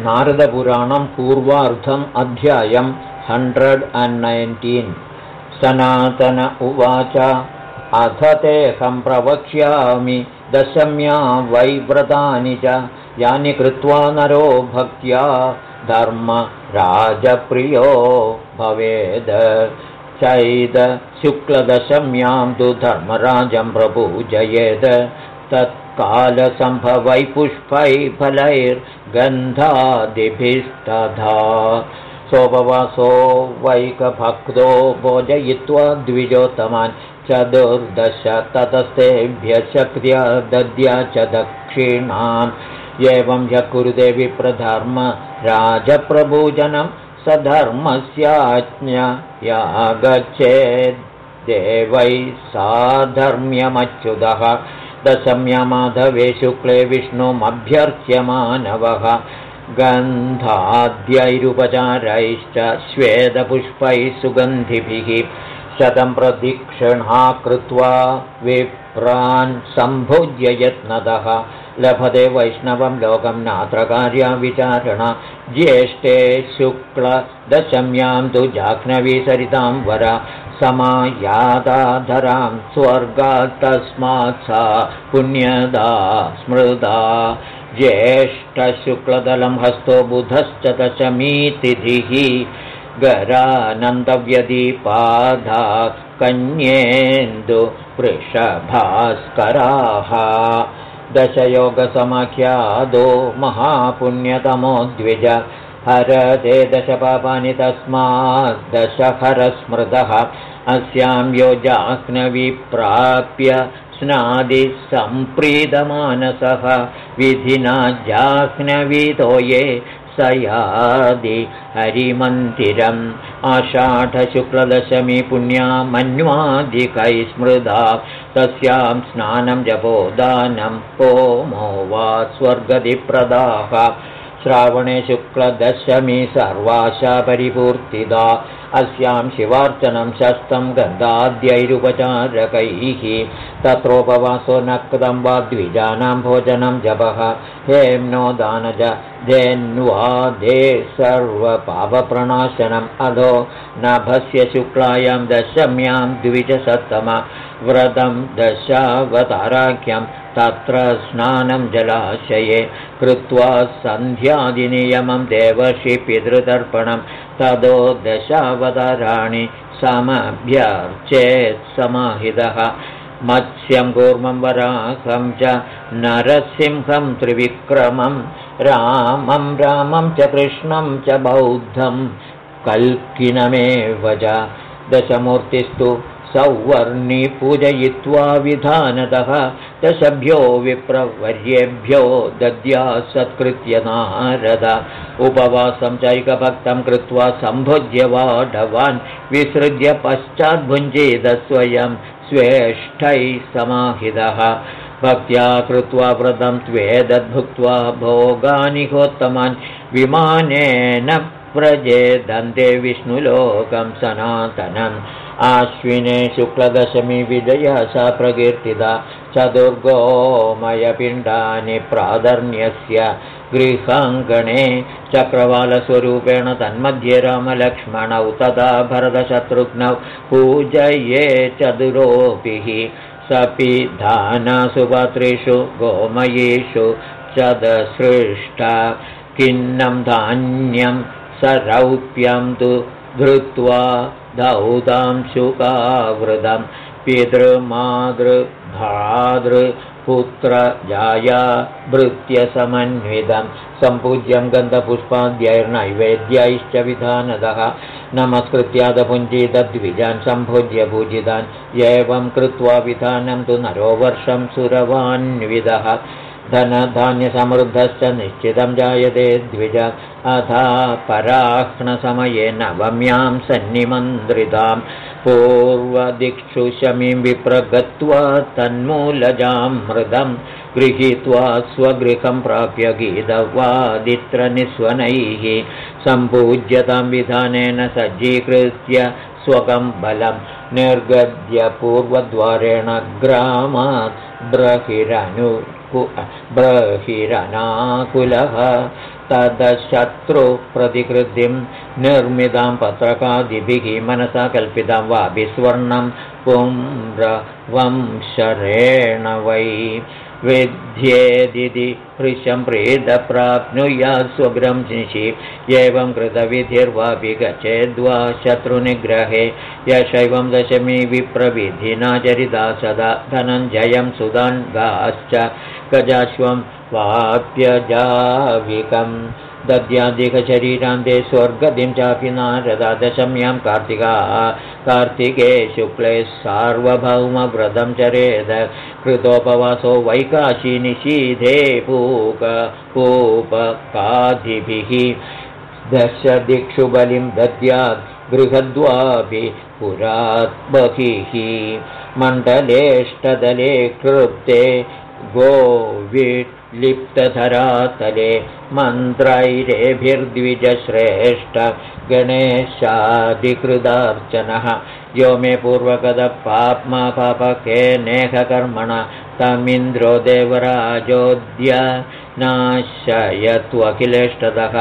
नारदपुराणं पूर्वार्धम् अध्यायं hundred and nineteen सनातन उवाच अथ तेऽहं प्रवक्ष्यामि दशम्या वैव्रतानि च यानि कृत्वा नरो भक्त्या धर्मराजप्रियो भवेद। चैद शुक्लदशम्यां तु धर्मराजं प्रपूजयेद तत्कालसम्भवै पुष्पै फलैर्गन्धादिभिस्तथा सोपवासो वैकभक्तो भोजयित्वा द्विजोत्तमान् चतुर्दश ततस्तेभ्य शक्त्या दद्या च दक्षिणाम् एवं ह्य कुरुते विप्रधर्म राजप्रभूजनं स धर्मस्याज्ञया गच्छेद्देवैः साधर्म्यमच्युतः दशम्यमाधवे शुक्ले विष्णुमभ्यर्च्यमानवः गन्धाद्यैरुपचारैश्च श्वेतपुष्पैः सुगन्धिभिः शतं प्रदीक्षिणा कृत्वा विप्रान् सम्भुज्य यत्नतः लभते वैष्णवं लोकं नात्र कार्याविचारणा ज्येष्ठे शुक्लदशम्यां तु जाह्नवीसरितां वर। समायादाधरां स्वर्गात्तस्मात् सा पुण्यदा स्मृदा ज्येष्ठशुक्लदलं हस्तो बुधश्च दशमीतिथिः। गरानन्दव्यदीपाधा कन्येन्दु वृषभास्कराः। दशयोगसमाख्यादो महापुण्यतमो द्विज हरते दशपापानि तस्मात् दशहरस्मृतः। अस्यां यो जाह्नविप्राप्य स्नादिसम्प्रीतमानसः विधिना जाह्नवितो ये स यादि हरिमन्दिरम् आषाढशुक्लदशमी पुण्या मन्वादिकै स्मृदा तस्यां स्नानं जपोदानं होमो वा स्वर्गदिप्रदाः श्रावणे शुक्लदशमी सर्वाशा परिपूर्तिदा अस्यां शिवार्चनं शस्तं गन्धाद्यैरुपचारकैः। तत्रोपवासो नक्तं वा द्विजानां भोजनं जपः। हेम्नो दानज धेन्वादे सर्वपापप्रणाशनम् अधो। नभस्य शुक्लायां दशम्यां द्विजसत्तम व्रतं दशावताराख्यं तत्र स्नानं जलाशये कृत्वा सन्ध्यादिनियमं देवर्षि पितृतर्पणं तदो दशावताराणि समभ्यर्चेत् समाहितः। मत्स्यं कूर्मं वराहं च नरसिंहं त्रिविक्रमं रामं रामं च कृष्णं च बौद्धं। कल्किनमेव च दशमूर्तिस्तु सौवर्णि पूजयित्वा विधानतः दशभ्यो विप्रवर्येभ्यो दद्या सत्कृत्य नारद। उपवासं चैकभक्तं कृत्वा सम्भुज्य वाढवान् विसृज्य पश्चाद्भुञ्जीदस्वयं स्वेष्ठैः समाहितः। भक्त्या कृत्वा व्रतं त्वेदद्भुक्त्वा भोगानि होत्तमान् विमानेन व्रजेदन्ते विष्णुलोकं सनातनम्। आश्विने शुक्लदशमी विजया सा प्रकीर्तिता। चतुर्गोमयपिण्डानि प्रादर्ण्यस्य गृहाङ्गणे चक्रवालस्वरूपेण तन्मध्ये रामलक्ष्मणौ तदा भरतशत्रुघ्नौ पूजये चतुरोपिः सपि पात्रेषु गोमयेषु चदसृष्ट किन्नं धान्यं सरौप्यं तु धृत्वा दौदांशुकावृतं पितृमातृभातृपुत्रजाया भृत्यसमन्वितं। सम्पूज्यं गन्धपुष्पाद्यैर्नैवेद्यैश्च विधानदः। नमस्कृत्यादपुञ्जीतद्विजान् सम्भोज्य पूजितान्। एवं कृत्वा विधानं तु नरो वर्षं सुरवान्विदः धनधान्यसमृद्धश्च निश्चितं जायते द्विज अथा पराह्णसमये नवम्यां सन्निमन्त्रितां पूर्वदिक्षु शमीं विप्रगत्वा तन्मूलजां मृदं गृहीत्वा स्वगृहं प्राप्य गीतवादित्रनिस्वनैः सम्पूज्यतां विधानेन सज्जीकृत्य स्वकं बलं निर्गद्य पूर्वद्वारेण ग्रामात् ब्रहिरनु बहिरनाकुलः तदशत्रुप्रतिकृतिं निर्मितां पत्रकादिभिः मनसा कल्पितां वा विस्वर्णं पुंरवंशरेण वै विध्येदिति हृशं प्रेदप्राप्नुयात् स्वग्रं निशि एवं कृतविधिर्वापि गच्छेद्वा शत्रुनिग्रहे। यशैवं दशमी विप्रविधिना चरिता सदा धनञ्जयं सुदान्गाश्च गजाश्वं वाप्यजाविकम् दद्याधिकशरीरान्ते स्वर्गतिं चापि नारदा दशम्यां कार्तिका कार्तिके शुक्ले सार्वभौमव्रतं चरेद कृतोपवासो वैकाशी निशीधे पूक पूपकादिभिः दशदिक्षु बलिं दद्यात् गृहद्वापि पुरात् बहिः मण्डलेष्टदले कृप्ते गोविट् लिप्तधरातले मन्त्रैरेभिर्द्विजश्रेष्ठ गणेशादिकृदार्चनः। यो मे पूर्वगदपाप्मा पापकेनेहकर्मण तमिन्द्रो देवराजोद्य नाशयत्वखिलेष्टतः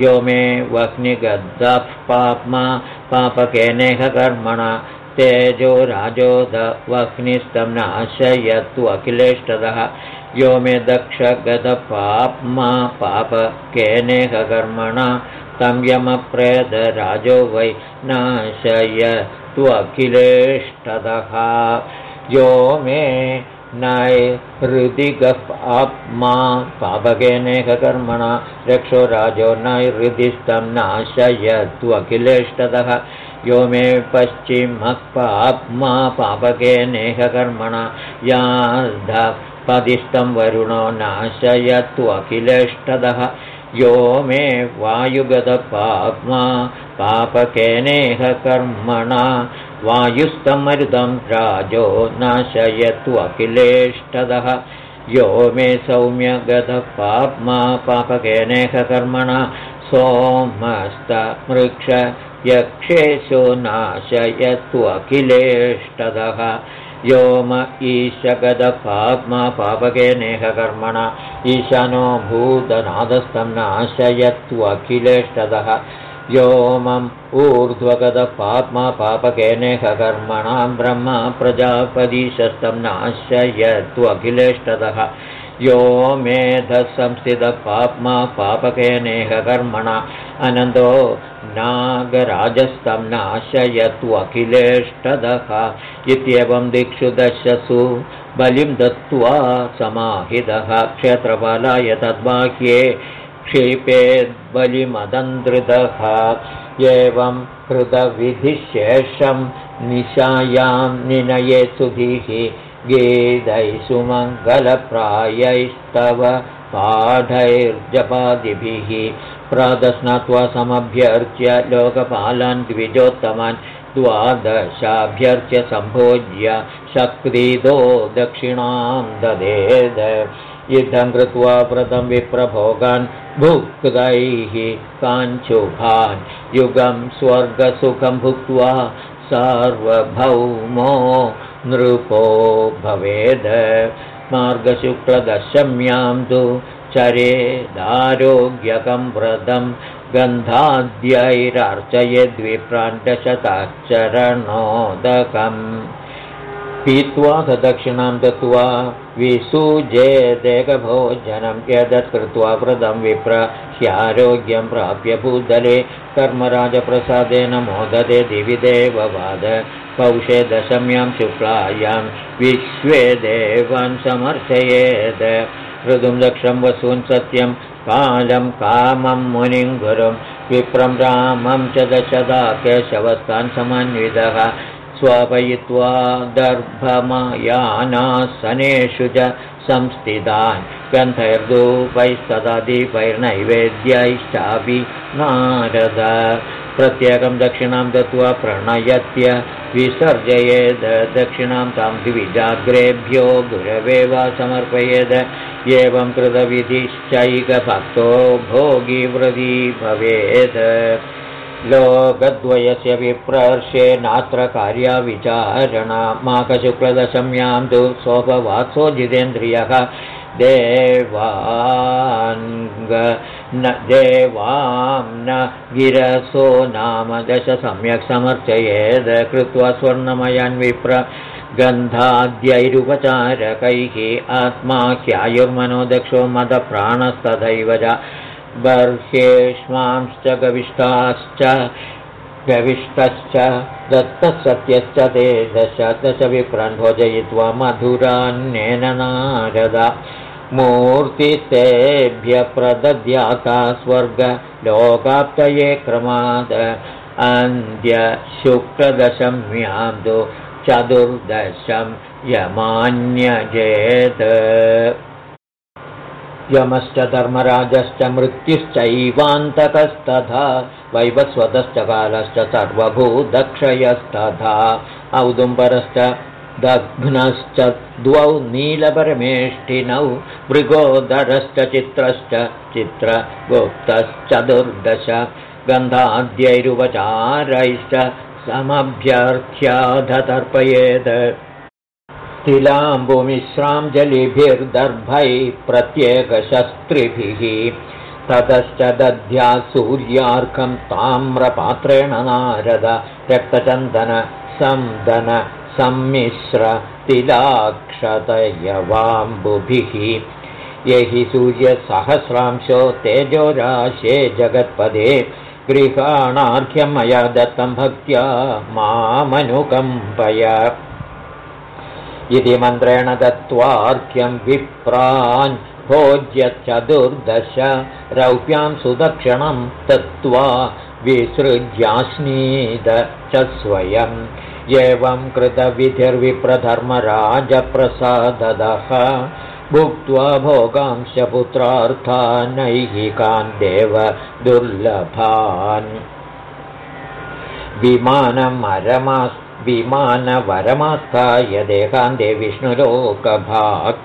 यो मे वह्निगद्धः पाप्मा पापकेनेहकर्मण तेजो राजोद वह्निस्तं नाशयत्वखिलेष्टतः यो मे दक्षगतपाप्मा पापकेनेहकर्मणा तं यमप्रेतराजो वै नाशय त्वखिलेष्टदः यो मे नैहृदिगपाप्मा पापकेनेहकर्मणा रक्षो राजो नैहृदिस्तं नाशय त्वखिलेष्टदः यो मे पश्चिमः पाप्मा पापकेनेहकर्मणा याध पदिष्टं वरुणो नाशयत्वखिलेष्टदः यो मे वायुगतपाप्मा पापकेनेह कर्मणा वायुस्तमरुदं राजो नाशयत्वखिलेष्टदः यो मे सौम्यगतपाप्मा पापकेनेह कर्मणा सोमस्तमृक्ष यक्षेशो नाशयत्वखिलेष्टदः योम ईशगदपाप्मा पापकेनेहकर्मणा ईशानो भूतनादस्तं नाशयत्वखिलेष्टदः योमम् ऊर्ध्वगदपाप्मा पापकेनेहकर्मणां ब्रह्म प्रजापदीशस्तं नाशयत्वखिलेष्टदः यो मेधसंस्थितपाप्मा पापकेनेहकर्मणा अनन्दो नागराजस्तं नाशयत्वखिलेष्टदः इत्येवं दिक्षु दशसु बलिं दत्त्वा समाहितः क्षेत्रपालाय तद्बाह्ये क्षिपेद्बलिमदन्द्रितः एवं कृतविधिशेषं निशायां निनये सुधिः गेदैः सुमङ्गलप्रायैस्तव पाठैर्जपादिभिः प्रातस्नात्वा समभ्यर्च्य लोकपालान् द्विजोत्तमान् द्वादशाभ्यर्च्य सम्भोज्य दक्षिणां ददेद। युद्धं कृत्वा व्रतं विप्रभोगान् भुक्तैः काञ्चुभान्। युगं स्वर्गसुखं भुक्त्वा सार्वभौमो नृपो भवेद। मार्गशुक्लदशम्यां तु चरेदारोग्यकं व्रतं गन्धाद्यैरार्चयेद्विप्रान्तशताचरणोदकम् पीत्वा सदक्षिणां दत्त्वा विसूजेदेकभोजनं यदत् कृत्वा व्रतं विप्र ह्यारोग्यं प्राप्य भूतले कर्मराजप्रसादेन मोदते दिवि देववाद पौषे दशम्यां शुक्लायां विश्वे देवान् समर्चयेत् ऋतुं दक्षं वसून् सत्यं कालं कामं मुनिं गुरुं विप्रं रामं च दशदा केशवस्तान् समन्वितः स्वापयित्वा दर्भमयानासनेषु च संस्थितान् ग्रन्थैर्धूपैस्तदा दीपैर्नैवेद्यैश्चापि नारद। प्रत्येकं दक्षिणां दत्त्वा प्रणयत्य विसर्जयेद। दक्षिणां तां द्विजाग्रेभ्यो गुरवे वा समर्पयेद। एवं कृतविधिश्चैकभक्तो भोगिवृदी भवेत् लोकद्वयस्य विप्रर्षे नात्र कार्याविचारणा माघशुक्लदशम्यां तु सोपवात्सो जितेन्द्रियः देवाङ्ग न देवां न गिरसो नाम दश सम्यक् समर्चयेद् कृत्वा स्वर्णमयान् विप्र गन्धाद्यैरुपचारकैः आत्मा ह्यायुर्मनो दक्षो मदप्राणस्तथैव च बर्ह्येष्मांश्च गविष्ठाश्च गविष्टश्च दत्तसत्यश्च ते दश विप्रान् भोजयित्वा मधुरान्येन नारद। मूर्तिस्तेभ्य प्रदद्याता स्वर्गलोकाप्तये क्रमाद। अन्त्यशुक्रदशम्यां तु चतुर्दशं यमान्यजेत् यमश्च धर्मराजश्च मृत्युश्चैवान्तकस्तथा वैवस्वतश्च कालश्च सर्वभूदक्षयस्तथा। औदुम्बरश्च दघ्नश्च द्वौ नीलपरमेष्ठिनौ मृगोदरश्च चित्रश्च चित्रगुप्तश्चतुर्दश गन्धाद्यैरुपचारैश्च समभ्यर्थ्याधतर्पयेत् तिलाम्बुमिश्राञ्जलिभिर्दर्भैः प्रत्येकशस्त्रिभिः। ततश्च दध्या सूर्यार्कं ताम्रपात्रेण नारद रक्तचन्दन सन्दन सम्मिश्र तिलाक्षतयवाम्बुभिः। हि सूर्यसहस्रांशो तेजोराशे जगत्पदे गृहाणार्घ्यं मया दत्तं भक्त्या मामनुकम्पय इति मन्त्रेण दत्त्वार्घ्यं विप्रान् भोज्य चतुर्दश रौप्यां सुदक्षिणं दत्त्वा विसृज्यास्नीद च स्वयम् एवं कृतविधिर्विप्रधर्मराजप्रसादः भुक्त्वा भोगांशपुत्रार्थानैहिकान् देव दुर्लभान्। विमानमरमास् विमानवरमास्थाय देहान्ते विष्णुलोकभाक।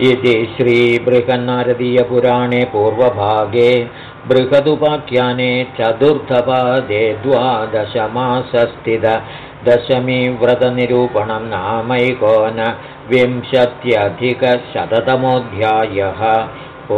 इति श्रीबृहन्नारदीयपुराणे पूर्वभागे बृहदुपाख्याने चतुर्थपादे द्वादशमासस्थित दशमीव्रतनिरूपणं नामैकोन विंशत्यधिकशततमोऽध्यायः। ओ